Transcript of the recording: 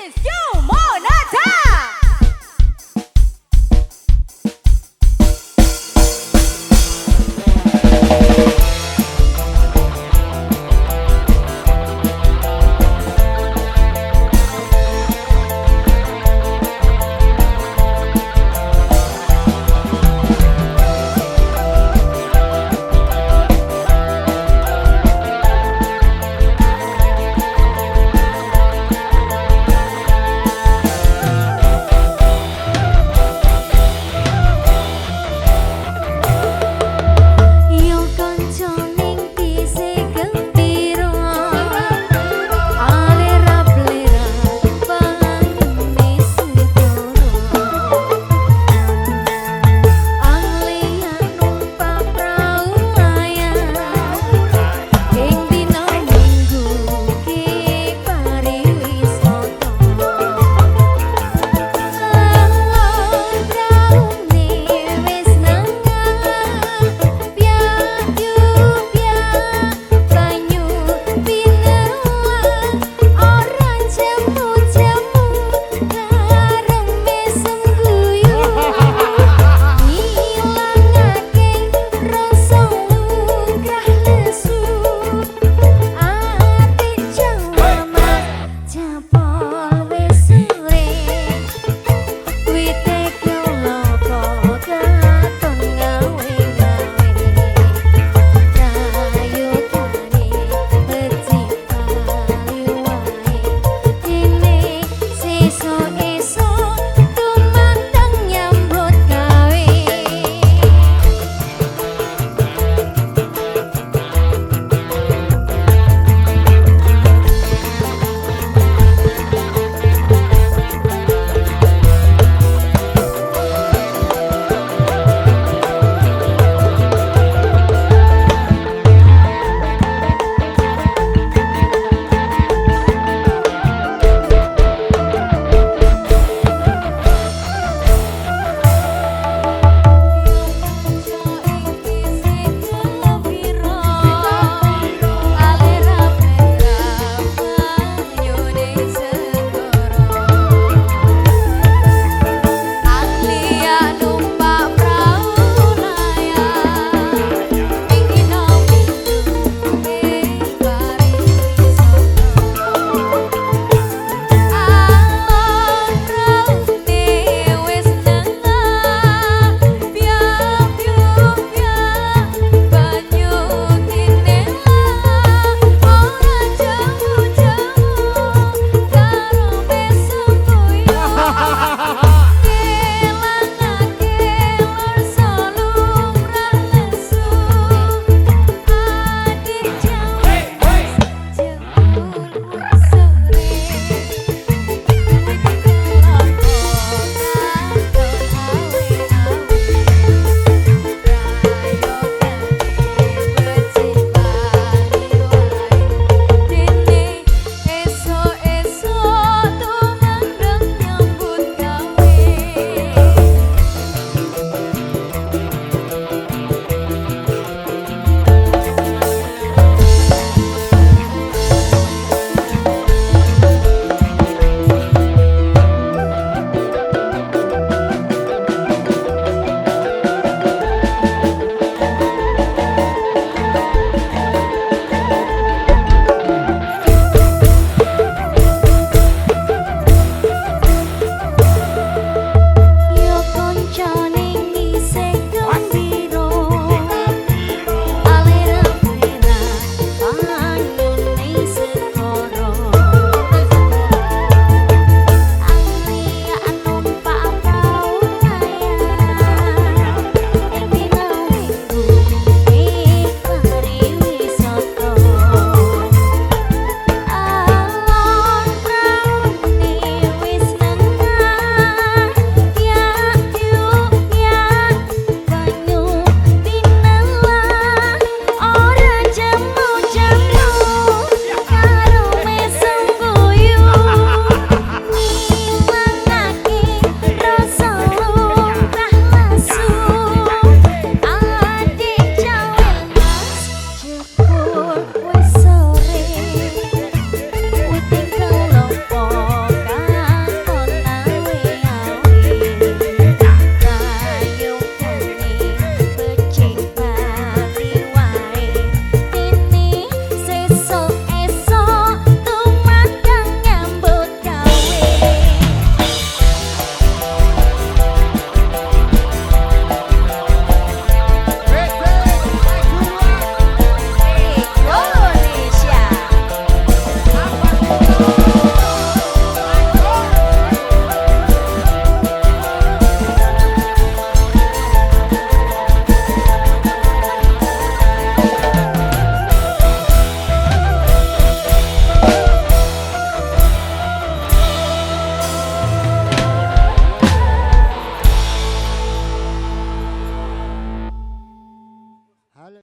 Yeah.